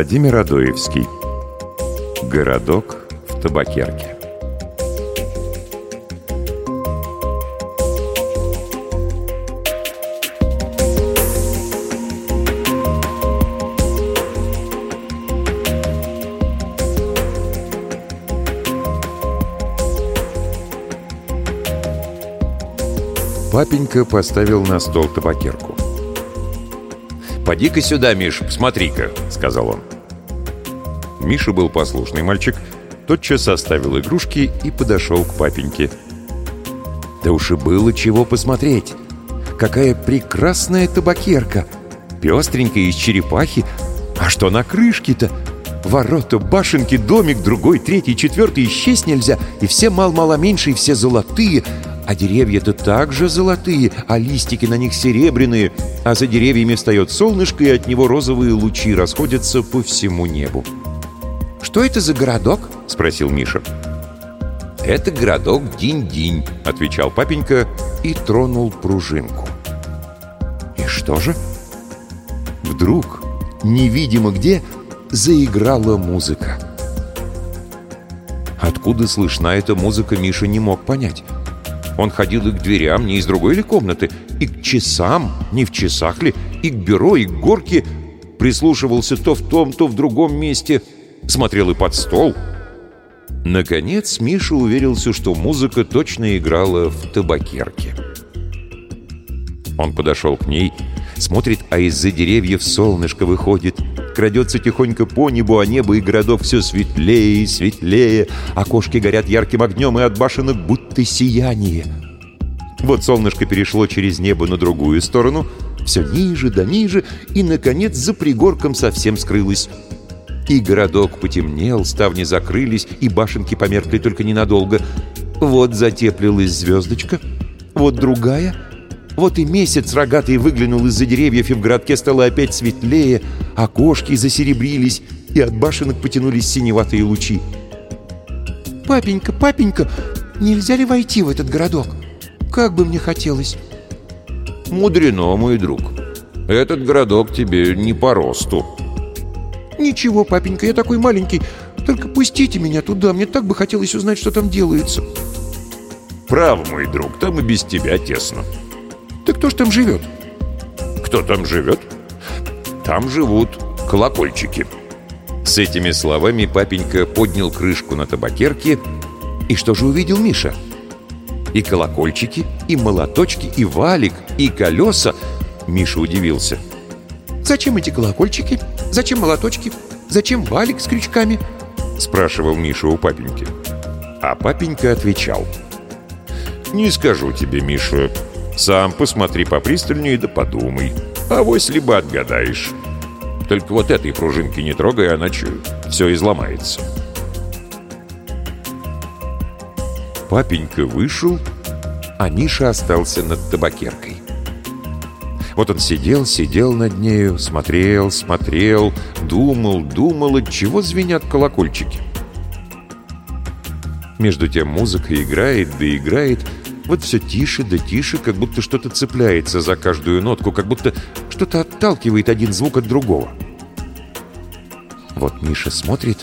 Владимир Адоевский Городок в табакерке Папенька поставил на стол табакерку. «Поди-ка сюда, Миш, посмотри-ка», — сказал он. Миша был послушный мальчик, тотчас оставил игрушки и подошел к папеньке. Да уж и было чего посмотреть. Какая прекрасная табакерка! Пестренькая, из черепахи. А что на крышке-то? Ворота, башенки, домик, другой, третий, четвертый, исчесть нельзя. И все мал-мало меньше, и все золотые. А деревья-то также золотые, а листики на них серебряные, а за деревьями встает солнышко, и от него розовые лучи расходятся по всему небу. «Что это за городок?» — спросил Миша. «Это городок Динь-Динь», — отвечал папенька и тронул пружинку. И что же? Вдруг, невидимо где, заиграла музыка. Откуда слышна эта музыка, Миша не мог понять. Он ходил и к дверям, не из другой ли комнаты, и к часам, не в часах ли, и к бюро, и к горке, прислушивался то в том, то в другом месте, смотрел и под стол. Наконец Миша уверился, что музыка точно играла в табакерке. Он подошел к ней, смотрит, а из-за деревьев солнышко выходит, крадется тихонько по небу, а небо и городок все светлее и светлее, окошки горят ярким огнем, и от башенок будто сияние. Вот солнышко перешло через небо на другую сторону, все ниже да ниже, и, наконец, за пригорком совсем скрылось. И городок потемнел, ставни закрылись, и башенки померкли только ненадолго. Вот затеплилась звездочка, вот другая — вот и месяц рогатый выглянул из-за деревьев, и в городке стало опять светлее, окошки засеребрились, и от башенок потянулись синеватые лучи. «Папенька, папенька, нельзя ли войти в этот городок? Как бы мне хотелось!» «Мудрено, мой друг. Этот городок тебе не по росту». «Ничего, папенька, я такой маленький. Только пустите меня туда, мне так бы хотелось узнать, что там делается». «Право, мой друг, там и без тебя тесно». Да кто ж там живет? Кто там живет? Там живут колокольчики. С этими словами папенька поднял крышку на табакерке. И что же увидел Миша? И колокольчики, и молоточки, и валик, и колеса. Миша удивился. «Зачем эти колокольчики? Зачем молоточки? Зачем валик с крючками?» Спрашивал Миша у папеньки. А папенька отвечал. «Не скажу тебе, Миша, сам посмотри попристальнее да подумай. А вось либо отгадаешь. Только вот этой пружинки не трогай, иначе все изломается. Папенька вышел, а Миша остался над табакеркой. Вот он сидел, сидел над нею, смотрел, смотрел, думал, думал, от чего звенят колокольчики. Между тем музыка играет да играет, вот все тише да тише, как будто что-то цепляется за каждую нотку, как будто что-то отталкивает один звук от другого. Вот Миша смотрит,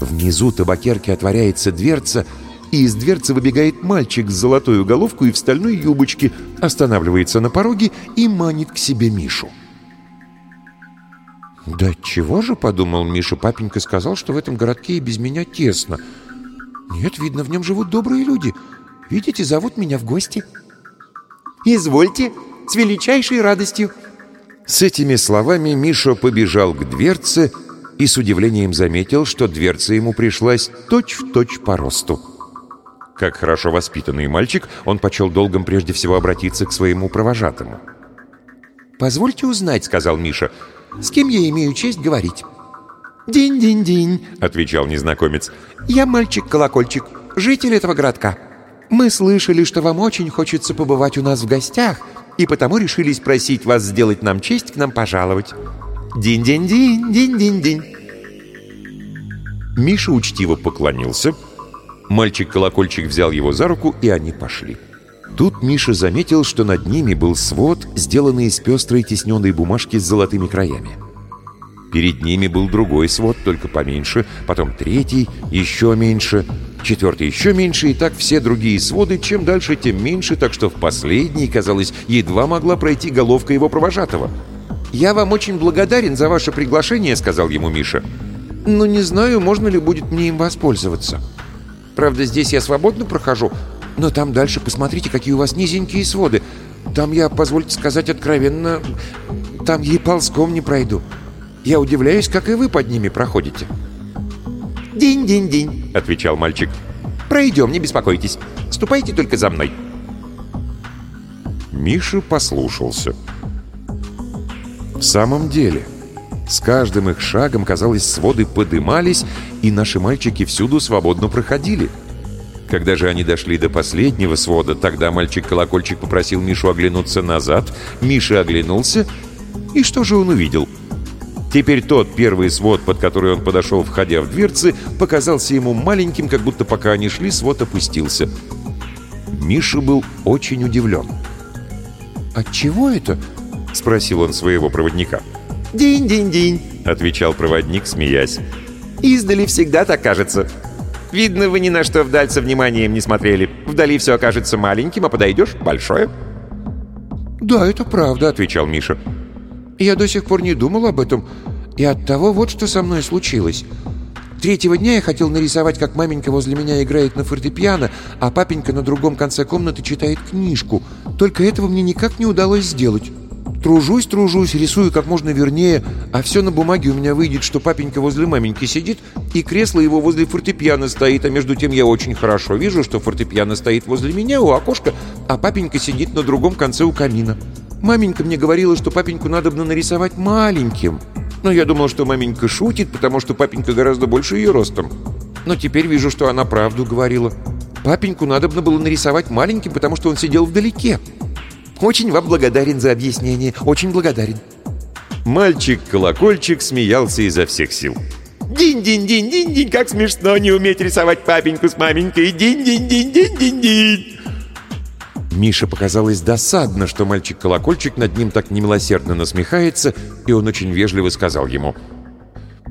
внизу табакерки отворяется дверца, и из дверцы выбегает мальчик с золотой головкой и в стальной юбочке, останавливается на пороге и манит к себе Мишу. «Да чего же, — подумал Миша, — папенька сказал, что в этом городке и без меня тесно. Нет, видно, в нем живут добрые люди». Видите, зовут меня в гости». «Извольте, с величайшей радостью». С этими словами Миша побежал к дверце и с удивлением заметил, что дверца ему пришлась точь-в-точь точь по росту. Как хорошо воспитанный мальчик, он почел долгом прежде всего обратиться к своему провожатому. «Позвольте узнать», — сказал Миша, — «с кем я имею честь говорить?» «Динь-динь-динь», — отвечал незнакомец. «Я мальчик-колокольчик, житель этого городка». Мы слышали, что вам очень хочется побывать у нас в гостях, и потому решили спросить вас сделать нам честь к нам пожаловать. Динь-динь-динь, динь-динь-динь». Миша учтиво поклонился. Мальчик-колокольчик взял его за руку, и они пошли. Тут Миша заметил, что над ними был свод, сделанный из пестрой тесненной бумажки с золотыми краями. Перед ними был другой свод, только поменьше, потом третий, еще меньше, четвертый еще меньше, и так все другие своды, чем дальше, тем меньше, так что в последний, казалось, едва могла пройти головка его провожатого. «Я вам очень благодарен за ваше приглашение», — сказал ему Миша. «Но не знаю, можно ли будет мне им воспользоваться. Правда, здесь я свободно прохожу, но там дальше посмотрите, какие у вас низенькие своды. Там я, позвольте сказать откровенно, там и ползком не пройду». Я удивляюсь, как и вы под ними проходите». «Динь-динь-динь», — отвечал мальчик. «Пройдем, не беспокойтесь. Ступайте только за мной». Миша послушался. В самом деле, с каждым их шагом, казалось, своды подымались, и наши мальчики всюду свободно проходили. Когда же они дошли до последнего свода, тогда мальчик-колокольчик попросил Мишу оглянуться назад. Миша оглянулся, и что же он увидел? — Теперь тот первый свод, под который он подошел, входя в дверцы, показался ему маленьким, как будто пока они шли, свод опустился. Миша был очень удивлен. «Отчего это?» — спросил он своего проводника. «Динь-динь-динь», — отвечал проводник, смеясь. «Издали всегда так кажется. Видно, вы ни на что вдаль со вниманием не смотрели. Вдали все окажется маленьким, а подойдешь — большое». «Да, это правда», — отвечал Миша. Я до сих пор не думал об этом, и от того вот что со мной случилось. Третьего дня я хотел нарисовать, как маменька возле меня играет на фортепиано, а папенька на другом конце комнаты читает книжку. Только этого мне никак не удалось сделать. Тружусь, тружусь, рисую как можно вернее, а все на бумаге у меня выйдет, что папенька возле маменьки сидит, и кресло его возле фортепиано стоит, а между тем я очень хорошо вижу, что фортепиано стоит возле меня у окошка, а папенька сидит на другом конце у камина. Маменька мне говорила, что папеньку надо бы нарисовать маленьким. Но я думал, что маменька шутит, потому что папенька гораздо больше ее ростом. Но теперь вижу, что она правду говорила. Папеньку надо было нарисовать маленьким, потому что он сидел вдалеке. Очень вам благодарен за объяснение. Очень благодарен. Мальчик-колокольчик смеялся изо всех сил. «Динь-динь-динь-динь-динь, как смешно не уметь рисовать папеньку с маменькой! Динь-динь-динь-динь-динь-динь!» Мише показалось досадно, что мальчик-колокольчик над ним так немилосердно насмехается, и он очень вежливо сказал ему.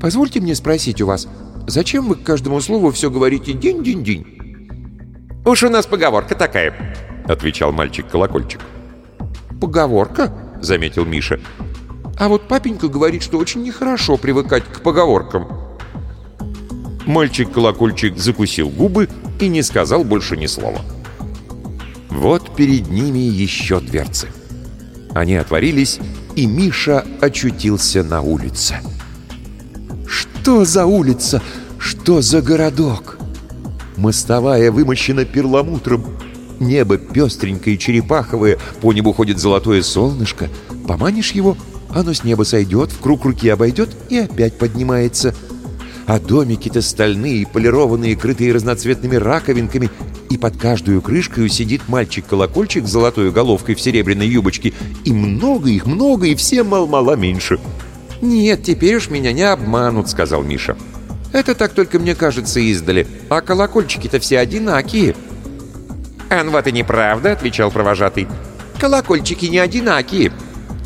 «Позвольте мне спросить у вас, зачем вы к каждому слову все говорите «динь-динь-динь»?» «Уж у нас поговорка такая», — отвечал мальчик-колокольчик. «Поговорка?» — заметил Миша. «А вот папенька говорит, что очень нехорошо привыкать к поговоркам». Мальчик-колокольчик закусил губы и не сказал больше ни слова. Вот перед ними еще дверцы. Они отворились, и Миша очутился на улице. Что за улица? Что за городок? Мостовая вымощена перламутром. Небо пестренькое черепаховое, по небу ходит золотое солнышко. Поманишь его, оно с неба сойдет, в круг руки обойдет и опять поднимается. А домики-то стальные, полированные, крытые разноцветными раковинками, и под каждую крышкой сидит мальчик-колокольчик с золотой головкой в серебряной юбочке, и много их, много, и все мал-мала меньше. «Нет, теперь уж меня не обманут», — сказал Миша. «Это так только мне кажется издали, а колокольчики-то все одинакие». «Ан, вот и неправда», — отвечал провожатый. «Колокольчики не одинакие.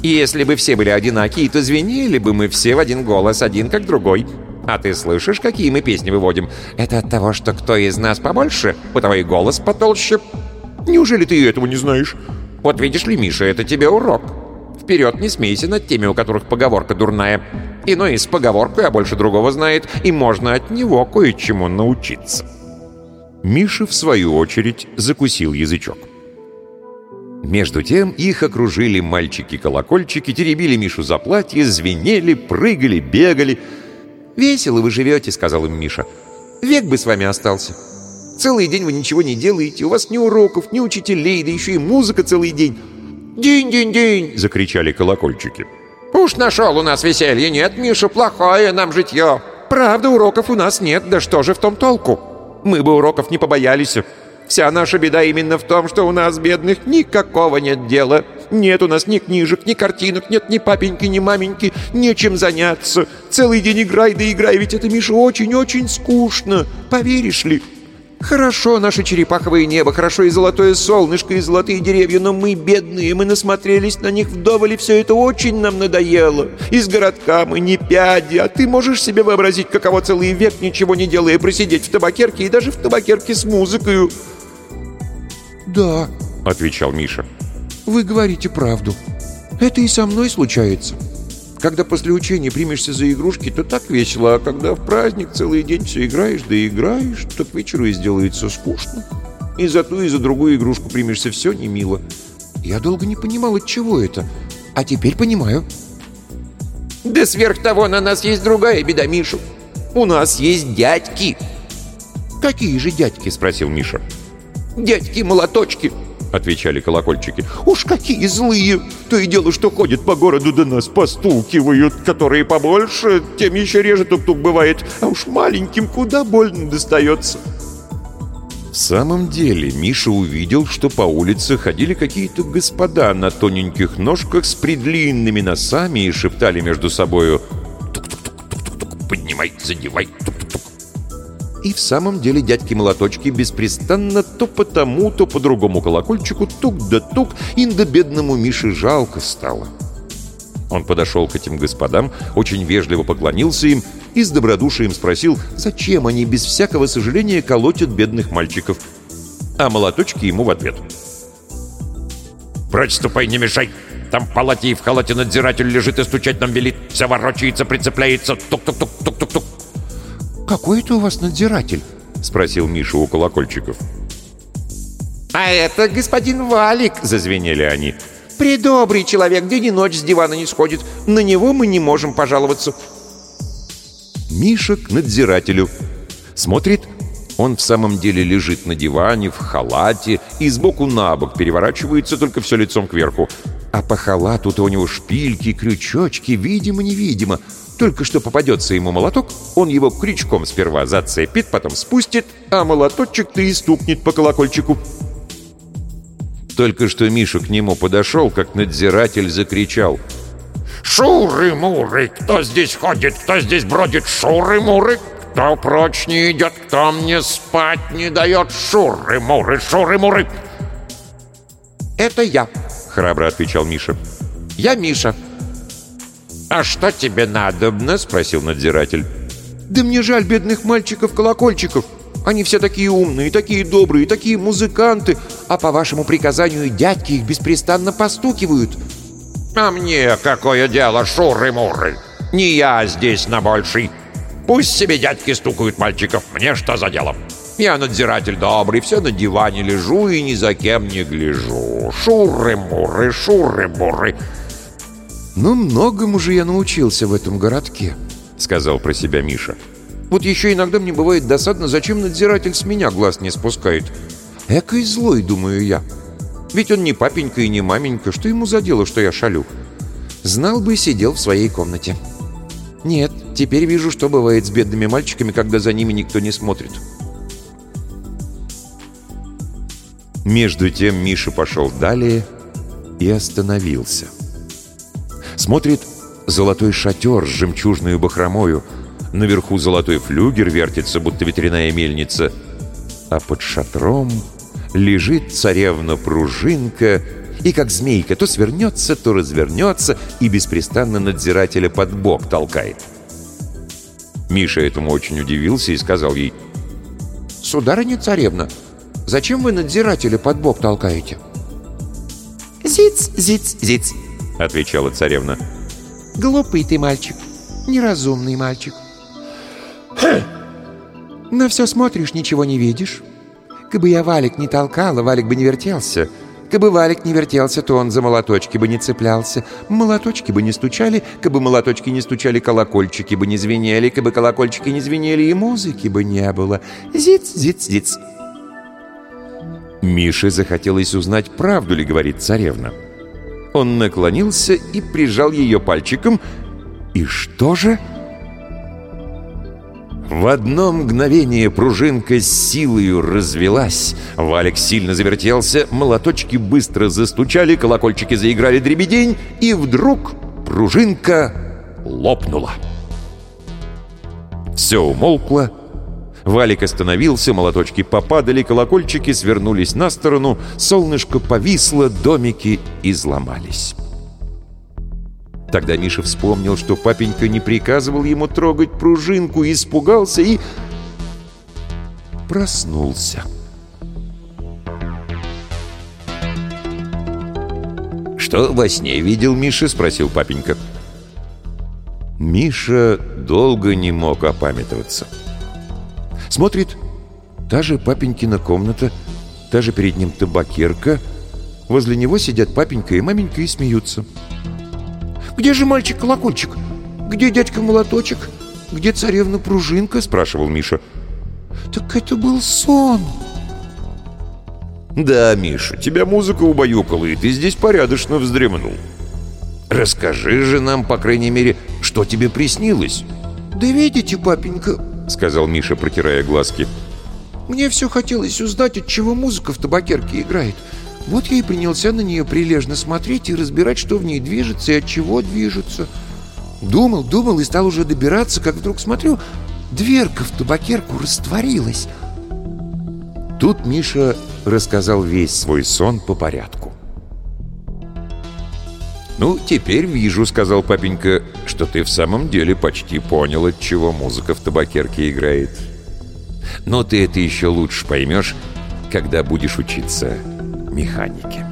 И если бы все были одинакие, то звенели бы мы все в один голос, один как другой. А ты слышишь, какие мы песни выводим? Это от того, что кто из нас побольше, у того и голос потолще. Неужели ты этого не знаешь? Вот видишь ли, Миша, это тебе урок. Вперед не смейся над теми, у которых поговорка дурная. Иной с поговоркой, а больше другого знает, и можно от него кое-чему научиться. Миша, в свою очередь, закусил язычок. Между тем их окружили мальчики-колокольчики, теребили Мишу за платье, звенели, прыгали, бегали — «Весело вы живете», — сказал им Миша. «Век бы с вами остался. Целый день вы ничего не делаете, у вас ни уроков, ни учителей, да еще и музыка целый день». «День-день-день!» — закричали колокольчики. «Уж нашел у нас веселье, нет, Миша, плохое нам житье. Правда, уроков у нас нет, да что же в том толку? Мы бы уроков не побоялись». Вся наша беда именно в том, что у нас, бедных, никакого нет дела. Нет у нас ни книжек, ни картинок, нет ни папеньки, ни маменьки, нечем заняться. Целый день играй да играй, ведь это, Миша, очень-очень скучно. Поверишь ли?» Хорошо наше черепаховое небо, хорошо и золотое солнышко, и золотые деревья, но мы бедные, мы насмотрелись на них вдоволь, и все это очень нам надоело. Из городка мы не пяди, а ты можешь себе вообразить, каково целый век, ничего не делая, просидеть в табакерке, и даже в табакерке с музыкой. «Да», — отвечал Миша, — «вы говорите правду. Это и со мной случается». Когда после учения примешься за игрушки, то так весело, а когда в праздник целый день все играешь, да играешь, то к вечеру и сделается скучно. И за ту, и за другую игрушку примешься все не мило. Я долго не понимал, от чего это, а теперь понимаю. Да сверх того на нас есть другая беда, Миша. У нас есть дядьки. «Какие же дядьки?» — спросил Миша. «Дядьки-молоточки», — отвечали колокольчики. «Уж какие злые! То и дело, что ходят по городу да нас постукивают, которые побольше, тем еще реже тук-тук бывает, а уж маленьким куда больно достается». В самом деле Миша увидел, что по улице ходили какие-то господа на тоненьких ножках с предлинными носами и шептали между собою «Тук-тук-тук-тук-тук, поднимай, задевай, тук-тук-тук». И в самом деле дядьки-молоточки беспрестанно то по тому, то по другому колокольчику тук да тук, и до бедному Мише жалко стало. Он подошел к этим господам, очень вежливо поклонился им и с добродушием спросил, зачем они без всякого сожаления колотят бедных мальчиков. А молоточки ему в ответ. «Прочь ступай, не мешай! Там в палате и в халате надзиратель лежит и стучать нам велит. Все ворочается, прицепляется. Тук-тук-тук-тук-тук-тук!» «Какой это у вас надзиратель?» — спросил Миша у колокольчиков. «А это господин Валик!» — зазвенели они. «Предобрый человек, день и ночь с дивана не сходит. На него мы не можем пожаловаться». Миша к надзирателю. Смотрит, он в самом деле лежит на диване, в халате, и сбоку на бок переворачивается только все лицом кверху. А по халату-то у него шпильки, крючочки, видимо-невидимо. Только что попадется ему молоток, он его крючком сперва зацепит, потом спустит, а молоточек-то и стукнет по колокольчику. Только что Миша к нему подошел, как надзиратель закричал. «Шуры-муры! Кто здесь ходит? Кто здесь бродит? Шуры-муры! Кто прочь не идет? Кто мне спать не дает? Шуры-муры! Шуры-муры!» «Это я», — храбро отвечал Миша. «Я Миша». «А что тебе надобно?» — спросил надзиратель. «Да мне жаль бедных мальчиков-колокольчиков. Они все такие умные, такие добрые, такие музыканты, а по вашему приказанию дядьки их беспрестанно постукивают». «А мне какое дело, шуры-муры? Не я здесь на больший. Пусть себе дядьки стукают мальчиков, мне что за дело? Я надзиратель добрый, все на диване лежу и ни за кем не гляжу. Шуры-муры, шуры-муры». «Ну, многому же я научился в этом городке», — сказал про себя Миша. «Вот еще иногда мне бывает досадно, зачем надзиратель с меня глаз не спускает. Экой злой, думаю я. Ведь он не папенька и не маменька, что ему за дело, что я шалю? Знал бы, сидел в своей комнате. Нет, теперь вижу, что бывает с бедными мальчиками, когда за ними никто не смотрит». Между тем Миша пошел далее и остановился. Смотрит золотой шатер с жемчужной бахромою. Наверху золотой флюгер вертится, будто ветряная мельница. А под шатром лежит царевна-пружинка, и как змейка то свернется, то развернется, и беспрестанно надзирателя под бок толкает. Миша этому очень удивился и сказал ей, «Сударыня-царевна, зачем вы надзирателя под бок толкаете?» «Зиц, зиц, зиц», — отвечала царевна. «Глупый ты мальчик, неразумный мальчик». «На все смотришь, ничего не видишь. Кабы я Валик не толкала, Валик бы не вертелся. Кабы Валик не вертелся, то он за молоточки бы не цеплялся. Молоточки бы не стучали, кабы молоточки не стучали, колокольчики бы не звенели, кабы колокольчики не звенели, и музыки бы не было. Зиц, зиц, зиц». Мише захотелось узнать, правду ли говорит царевна. Он наклонился и прижал ее пальчиком. И что же? В одно мгновение пружинка с силою развелась. Валик сильно завертелся, молоточки быстро застучали, колокольчики заиграли дребедень, и вдруг пружинка лопнула. Все умолкло, Валик остановился, молоточки попадали, колокольчики свернулись на сторону, солнышко повисло, домики изломались. Тогда Миша вспомнил, что папенька не приказывал ему трогать пружинку, испугался и... проснулся. «Что во сне видел Миша?» — спросил папенька. Миша долго не мог опамятоваться. Смотрит, та же папенькина комната, та же перед ним табакерка. Возле него сидят папенька и маменька и смеются. «Где же мальчик-колокольчик? Где дядька-молоточек? Где царевна-пружинка?» — спрашивал Миша. «Так это был сон!» «Да, Миша, тебя музыка убаюкала, и ты здесь порядочно вздремнул. Расскажи же нам, по крайней мере, что тебе приснилось?» «Да видите, папенька», — сказал Миша, протирая глазки. «Мне все хотелось узнать, от чего музыка в табакерке играет. Вот я и принялся на нее прилежно смотреть и разбирать, что в ней движется и от чего движется. Думал, думал и стал уже добираться, как вдруг смотрю, дверка в табакерку растворилась». Тут Миша рассказал весь свой сон по порядку. «Ну, теперь вижу», — сказал папенька, — «что ты в самом деле почти понял, от чего музыка в табакерке играет. Но ты это еще лучше поймешь, когда будешь учиться механике».